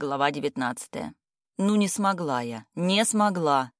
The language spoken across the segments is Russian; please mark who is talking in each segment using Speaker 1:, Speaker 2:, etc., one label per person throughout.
Speaker 1: Глава 19. Ну не смогла я, не смогла.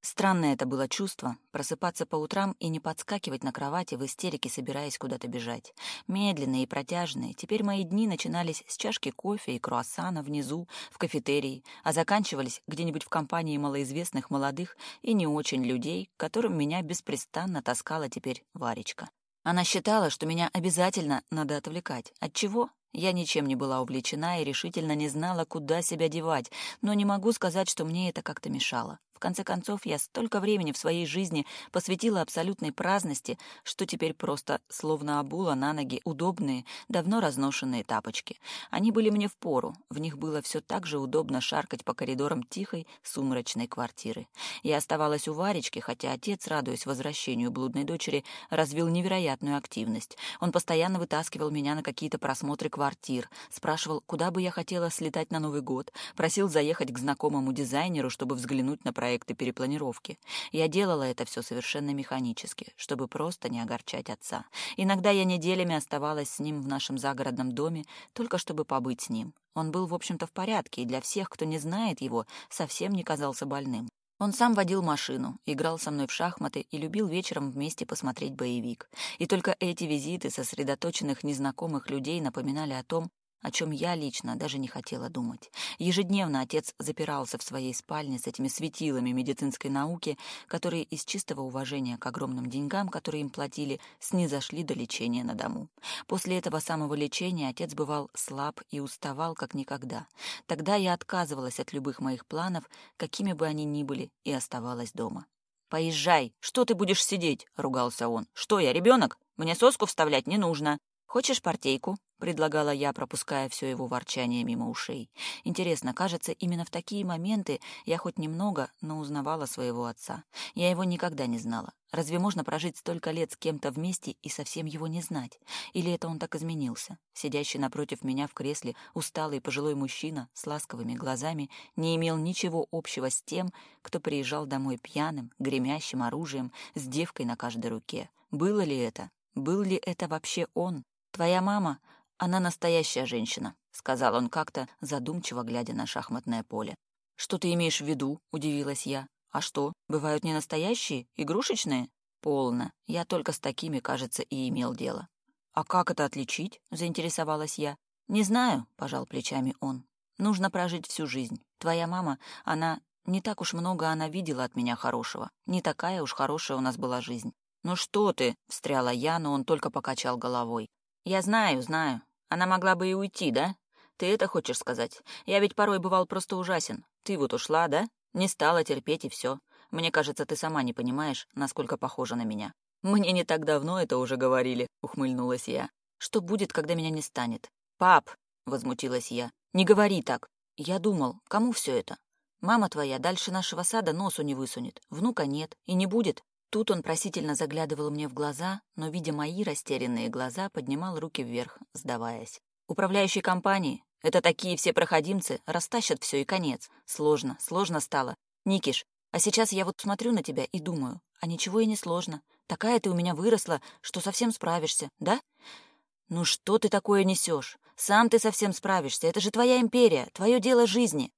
Speaker 1: Странное это было чувство — просыпаться по утрам и не подскакивать на кровати в истерике, собираясь куда-то бежать. Медленные и протяжные, теперь мои дни начинались с чашки кофе и круассана внизу, в кафетерии, а заканчивались где-нибудь в компании малоизвестных молодых и не очень людей, которым меня беспрестанно таскала теперь Варечка. Она считала, что меня обязательно надо отвлекать. От чего? Я ничем не была увлечена и решительно не знала, куда себя девать, но не могу сказать, что мне это как-то мешало. В конце концов, я столько времени в своей жизни посвятила абсолютной праздности, что теперь просто словно обула на ноги удобные, давно разношенные тапочки. Они были мне впору, в них было все так же удобно шаркать по коридорам тихой, сумрачной квартиры. Я оставалась у Варечки, хотя отец, радуясь возвращению блудной дочери, развил невероятную активность. Он постоянно вытаскивал меня на какие-то просмотры квартиры, квартир, спрашивал, куда бы я хотела слетать на Новый год, просил заехать к знакомому дизайнеру, чтобы взглянуть на проекты перепланировки. Я делала это все совершенно механически, чтобы просто не огорчать отца. Иногда я неделями оставалась с ним в нашем загородном доме, только чтобы побыть с ним. Он был, в общем-то, в порядке, и для всех, кто не знает его, совсем не казался больным. Он сам водил машину, играл со мной в шахматы и любил вечером вместе посмотреть боевик. И только эти визиты сосредоточенных незнакомых людей напоминали о том, о чем я лично даже не хотела думать. Ежедневно отец запирался в своей спальне с этими светилами медицинской науки, которые из чистого уважения к огромным деньгам, которые им платили, снизошли до лечения на дому. После этого самого лечения отец бывал слаб и уставал как никогда. Тогда я отказывалась от любых моих планов, какими бы они ни были, и оставалась дома. «Поезжай! Что ты будешь сидеть?» — ругался он. «Что я, ребенок? Мне соску вставлять не нужно!» «Хочешь партейку?» — предлагала я, пропуская все его ворчание мимо ушей. Интересно, кажется, именно в такие моменты я хоть немного, но узнавала своего отца. Я его никогда не знала. Разве можно прожить столько лет с кем-то вместе и совсем его не знать? Или это он так изменился? Сидящий напротив меня в кресле усталый пожилой мужчина с ласковыми глазами не имел ничего общего с тем, кто приезжал домой пьяным, гремящим оружием, с девкой на каждой руке. Было ли это? Был ли это вообще он? твоя мама, она настоящая женщина», — сказал он как-то, задумчиво глядя на шахматное поле. «Что ты имеешь в виду?» — удивилась я. «А что, бывают не настоящие, игрушечные?» «Полно. Я только с такими, кажется, и имел дело». «А как это отличить?» — заинтересовалась я. «Не знаю», — пожал плечами он. «Нужно прожить всю жизнь. Твоя мама, она... Не так уж много она видела от меня хорошего. Не такая уж хорошая у нас была жизнь. «Ну что ты?» — встряла я, но он только покачал головой. Я знаю, знаю. Она могла бы и уйти, да? Ты это хочешь сказать? Я ведь порой бывал просто ужасен. Ты вот ушла, да? Не стала терпеть и все. Мне кажется, ты сама не понимаешь, насколько похожа на меня. Мне не так давно это уже говорили, ухмыльнулась я. Что будет, когда меня не станет? Пап, возмутилась я. Не говори так. Я думал, кому все это? Мама твоя дальше нашего сада носу не высунет, внука нет и не будет, Тут он просительно заглядывал мне в глаза, но, видя мои растерянные глаза, поднимал руки вверх, сдаваясь. «Управляющие компании, это такие все проходимцы, растащат все и конец. Сложно, сложно стало. Никиш, а сейчас я вот смотрю на тебя и думаю, а ничего и не сложно. Такая ты у меня выросла, что совсем справишься, да? Ну что ты такое несешь? Сам ты совсем справишься, это же твоя империя, твое дело жизни».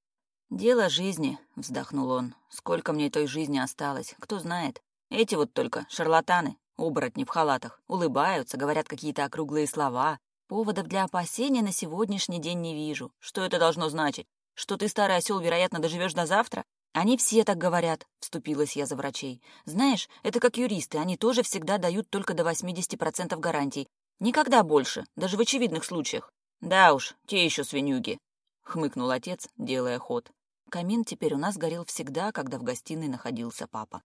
Speaker 1: «Дело жизни», — вздохнул он. «Сколько мне той жизни осталось, кто знает. Эти вот только шарлатаны, оборотни в халатах, улыбаются, говорят какие-то округлые слова. Поводов для опасения на сегодняшний день не вижу. Что это должно значить? Что ты, старый осел, вероятно, доживешь до завтра? Они все так говорят, вступилась я за врачей. Знаешь, это как юристы, они тоже всегда дают только до 80% гарантий. Никогда больше, даже в очевидных случаях. Да уж, те еще свинюги, хмыкнул отец, делая ход. Камин теперь у нас горел всегда, когда в гостиной находился папа.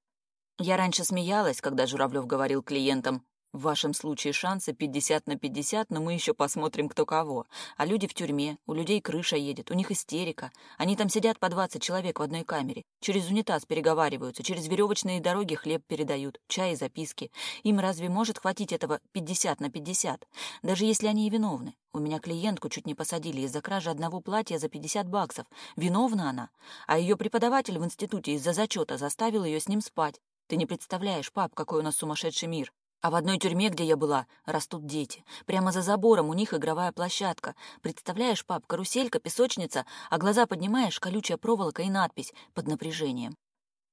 Speaker 1: Я раньше смеялась, когда Журавлев говорил клиентам, в вашем случае шансы 50 на 50, но мы еще посмотрим, кто кого. А люди в тюрьме, у людей крыша едет, у них истерика. Они там сидят по 20 человек в одной камере. Через унитаз переговариваются, через веревочные дороги хлеб передают, чай и записки. Им разве может хватить этого 50 на 50? Даже если они и виновны. У меня клиентку чуть не посадили из-за кражи одного платья за 50 баксов. Виновна она. А ее преподаватель в институте из-за зачета заставил ее с ним спать. Ты не представляешь, пап, какой у нас сумасшедший мир. А в одной тюрьме, где я была, растут дети. Прямо за забором у них игровая площадка. Представляешь, пап, каруселька, песочница, а глаза поднимаешь, колючая проволока и надпись под напряжением.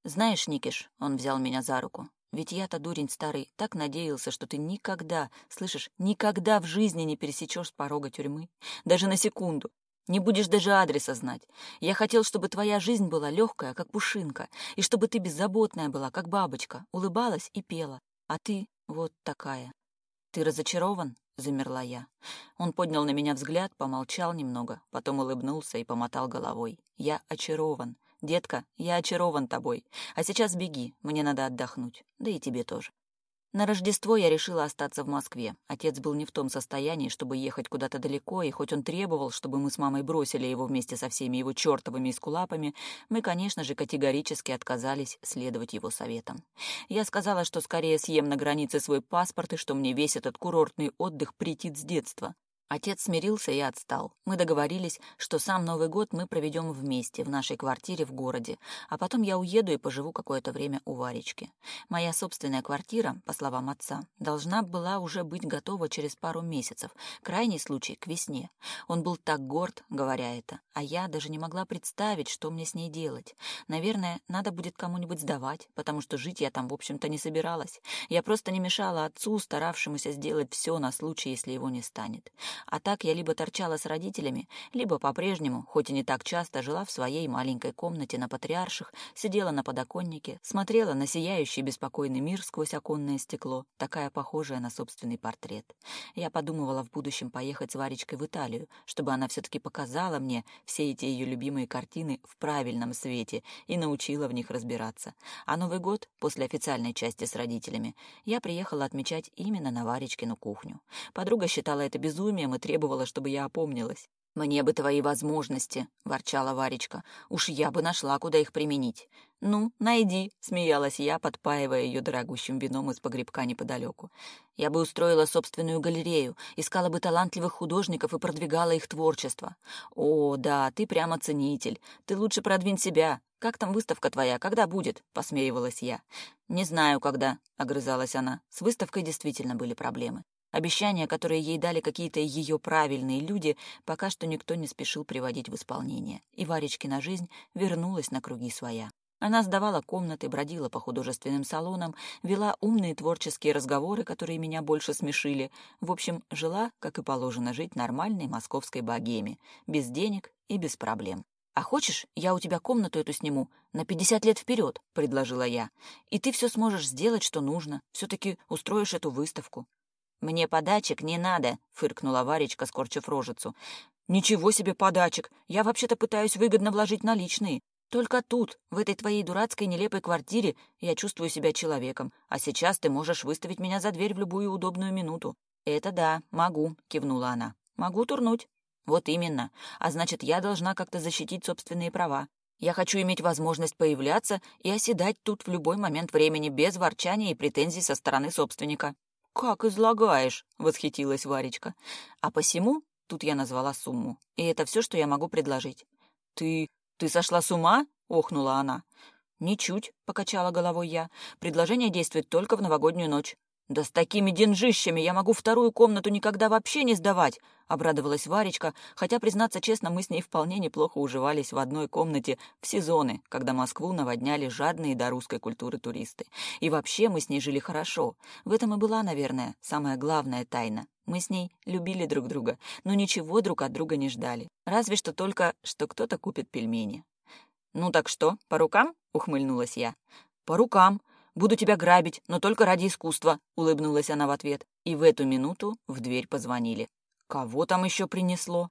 Speaker 1: Знаешь, Никиш, он взял меня за руку. Ведь я-то дурень старый, так надеялся, что ты никогда, слышишь, никогда в жизни не пересечешь с порога тюрьмы. Даже на секунду. Не будешь даже адреса знать. Я хотел, чтобы твоя жизнь была легкая, как пушинка, и чтобы ты беззаботная была, как бабочка, улыбалась и пела. А ты вот такая. Ты разочарован? Замерла я. Он поднял на меня взгляд, помолчал немного, потом улыбнулся и помотал головой. Я очарован. Детка, я очарован тобой. А сейчас беги, мне надо отдохнуть. Да и тебе тоже. На Рождество я решила остаться в Москве. Отец был не в том состоянии, чтобы ехать куда-то далеко, и хоть он требовал, чтобы мы с мамой бросили его вместе со всеми его чертовыми искулапами, мы, конечно же, категорически отказались следовать его советам. Я сказала, что скорее съем на границе свой паспорт и что мне весь этот курортный отдых притит с детства. Отец смирился и отстал. Мы договорились, что сам Новый год мы проведем вместе, в нашей квартире в городе, а потом я уеду и поживу какое-то время у Варечки. Моя собственная квартира, по словам отца, должна была уже быть готова через пару месяцев, крайний случай — к весне. Он был так горд, говоря это, а я даже не могла представить, что мне с ней делать. Наверное, надо будет кому-нибудь сдавать, потому что жить я там, в общем-то, не собиралась. Я просто не мешала отцу, старавшемуся сделать все на случай, если его не станет. А так я либо торчала с родителями, либо по-прежнему, хоть и не так часто, жила в своей маленькой комнате на Патриарших, сидела на подоконнике, смотрела на сияющий беспокойный мир сквозь оконное стекло, такая похожая на собственный портрет. Я подумывала в будущем поехать с Варечкой в Италию, чтобы она все-таки показала мне все эти ее любимые картины в правильном свете и научила в них разбираться. А Новый год, после официальной части с родителями, я приехала отмечать именно на Варечкину кухню. Подруга считала это безумием и требовала, чтобы я опомнилась. «Мне бы твои возможности», — ворчала Варечка. «Уж я бы нашла, куда их применить». «Ну, найди», — смеялась я, подпаивая ее дорогущим вином из погребка неподалеку. «Я бы устроила собственную галерею, искала бы талантливых художников и продвигала их творчество». «О, да, ты прямо ценитель. Ты лучше продвинь себя. Как там выставка твоя? Когда будет?» — посмеивалась я. «Не знаю, когда», — огрызалась она. «С выставкой действительно были проблемы. Обещания, которые ей дали какие-то ее правильные люди, пока что никто не спешил приводить в исполнение, и Варечкина жизнь вернулась на круги своя. Она сдавала комнаты, бродила по художественным салонам, вела умные творческие разговоры, которые меня больше смешили. В общем, жила, как и положено жить, нормальной московской богеме, без денег и без проблем. «А хочешь, я у тебя комнату эту сниму на 50 лет вперед», — предложила я. «И ты все сможешь сделать, что нужно. Все-таки устроишь эту выставку». «Мне подачек не надо», — фыркнула Варечка, скорчив рожицу. «Ничего себе подачек! Я вообще-то пытаюсь выгодно вложить наличные. Только тут, в этой твоей дурацкой нелепой квартире, я чувствую себя человеком, а сейчас ты можешь выставить меня за дверь в любую удобную минуту». «Это да, могу», — кивнула она. «Могу турнуть». «Вот именно. А значит, я должна как-то защитить собственные права. Я хочу иметь возможность появляться и оседать тут в любой момент времени без ворчания и претензий со стороны собственника. «Как излагаешь!» — восхитилась Варечка. «А посему...» — тут я назвала сумму. «И это все, что я могу предложить». «Ты... ты сошла с ума?» — охнула она. «Ничуть», — покачала головой я. «Предложение действует только в новогоднюю ночь. «Да с такими деньжищами я могу вторую комнату никогда вообще не сдавать!» — обрадовалась Варечка, хотя, признаться честно, мы с ней вполне неплохо уживались в одной комнате в сезоны, когда Москву наводняли жадные до русской культуры туристы. И вообще мы с ней жили хорошо. В этом и была, наверное, самая главная тайна. Мы с ней любили друг друга, но ничего друг от друга не ждали. Разве что только, что кто-то купит пельмени. «Ну так что, по рукам?» — ухмыльнулась я. «По рукам!» Буду тебя грабить, но только ради искусства», — улыбнулась она в ответ. И в эту минуту в дверь позвонили. «Кого там еще принесло?»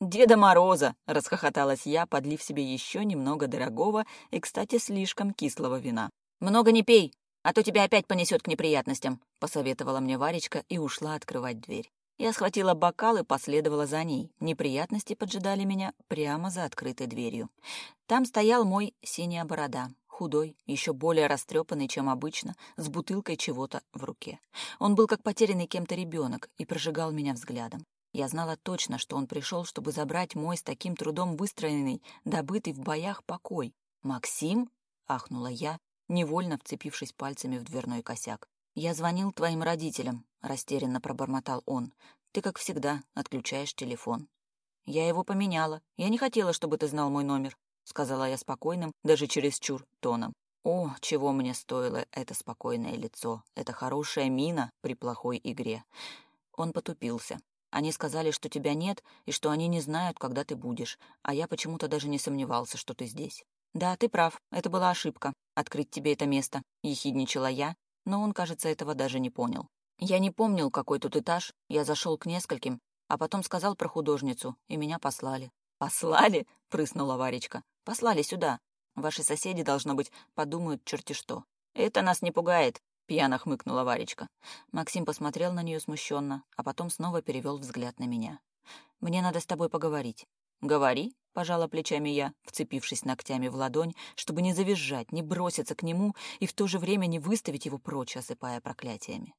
Speaker 1: «Деда Мороза!» — расхохоталась я, подлив себе еще немного дорогого и, кстати, слишком кислого вина. «Много не пей, а то тебя опять понесет к неприятностям», — посоветовала мне Варечка и ушла открывать дверь. Я схватила бокал и последовала за ней. Неприятности поджидали меня прямо за открытой дверью. Там стоял мой синяя борода худой, еще более растрепанный, чем обычно, с бутылкой чего-то в руке. Он был как потерянный кем-то ребенок и прожигал меня взглядом. Я знала точно, что он пришел, чтобы забрать мой с таким трудом выстроенный, добытый в боях покой. «Максим?» — ахнула я, невольно вцепившись пальцами в дверной косяк. «Я звонил твоим родителям», — растерянно пробормотал он. «Ты, как всегда, отключаешь телефон». «Я его поменяла. Я не хотела, чтобы ты знал мой номер. — сказала я спокойным, даже чересчур, тоном. О, чего мне стоило это спокойное лицо, эта хорошая мина при плохой игре. Он потупился. Они сказали, что тебя нет, и что они не знают, когда ты будешь, а я почему-то даже не сомневался, что ты здесь. Да, ты прав, это была ошибка, открыть тебе это место, ехидничала я, но он, кажется, этого даже не понял. Я не помнил, какой тут этаж, я зашел к нескольким, а потом сказал про художницу, и меня послали. «Послали?» — прыснула Варечка. Послали сюда. Ваши соседи, должно быть, подумают черти что. Это нас не пугает, пьяно хмыкнула Варечка. Максим посмотрел на нее смущенно, а потом снова перевел взгляд на меня. Мне надо с тобой поговорить. Говори, пожала плечами я, вцепившись ногтями в ладонь, чтобы не завизжать, не броситься к нему и в то же время не выставить его прочь, осыпая проклятиями.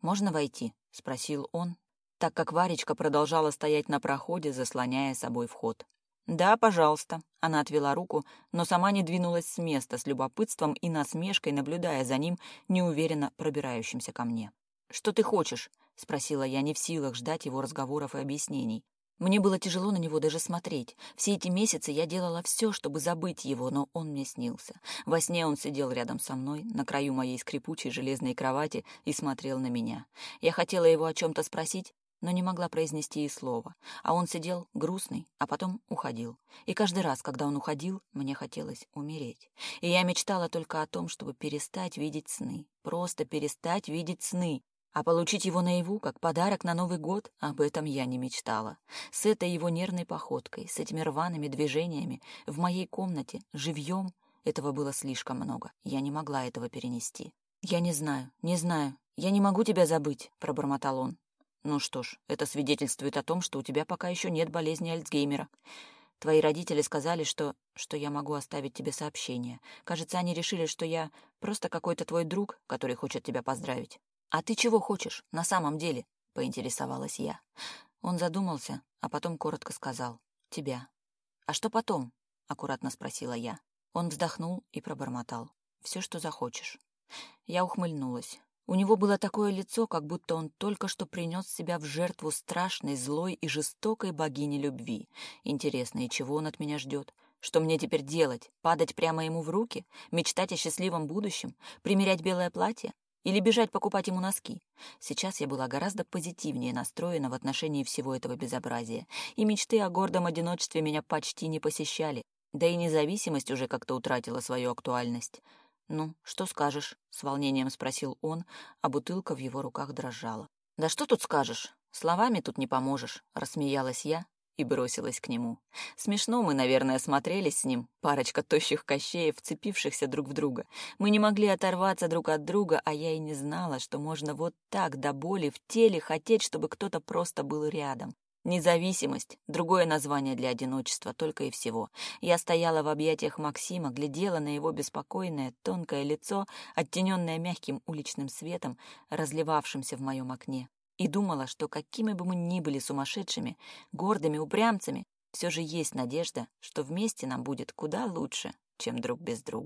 Speaker 1: «Можно войти?» — спросил он, так как Варечка продолжала стоять на проходе, заслоняя собой вход. «Да, пожалуйста», — она отвела руку, но сама не двинулась с места, с любопытством и насмешкой, наблюдая за ним, неуверенно пробирающимся ко мне. «Что ты хочешь?» — спросила я, не в силах ждать его разговоров и объяснений. Мне было тяжело на него даже смотреть. Все эти месяцы я делала все, чтобы забыть его, но он мне снился. Во сне он сидел рядом со мной, на краю моей скрипучей железной кровати, и смотрел на меня. Я хотела его о чем-то спросить, но не могла произнести и слова, а он сидел грустный, а потом уходил. И каждый раз, когда он уходил, мне хотелось умереть. И я мечтала только о том, чтобы перестать видеть сны, просто перестать видеть сны. А получить его наяву, как подарок на Новый год, об этом я не мечтала. С этой его нервной походкой, с этими рваными движениями, в моей комнате, живьем, этого было слишком много. Я не могла этого перенести. «Я не знаю, не знаю. Я не могу тебя забыть», — пробормотал он. Ну что ж, это свидетельствует о том, что у тебя пока еще нет болезни Альцгеймера. Твои родители сказали, что... что я могу оставить тебе сообщение. Кажется, они решили, что я просто какой-то твой друг, который хочет тебя поздравить. «А ты чего хочешь на самом деле?» — поинтересовалась я. Он задумался, а потом коротко сказал. «Тебя». «А что потом?» — аккуратно спросила я. Он вздохнул и пробормотал. «Все, что захочешь». Я ухмыльнулась. У него было такое лицо, как будто он только что принес себя в жертву страшной, злой и жестокой богини любви. Интересно, и чего он от меня ждет? Что мне теперь делать? Падать прямо ему в руки? Мечтать о счастливом будущем? Примерять белое платье? Или бежать покупать ему носки? Сейчас я была гораздо позитивнее настроена в отношении всего этого безобразия, и мечты о гордом одиночестве меня почти не посещали, да и независимость уже как-то утратила свою актуальность. «Ну, что скажешь?» — с волнением спросил он, а бутылка в его руках дрожала. «Да что тут скажешь? Словами тут не поможешь», — рассмеялась я и бросилась к нему. Смешно мы, наверное, смотрелись с ним, парочка тощих кощеев, вцепившихся друг в друга. Мы не могли оторваться друг от друга, а я и не знала, что можно вот так до боли в теле хотеть, чтобы кто-то просто был рядом. Независимость — другое название для одиночества, только и всего. Я стояла в объятиях Максима, глядела на его беспокойное, тонкое лицо, оттененное мягким уличным светом, разливавшимся в моем окне, и думала, что какими бы мы ни были сумасшедшими, гордыми упрямцами, все же есть надежда, что вместе нам будет куда лучше, чем друг без друга.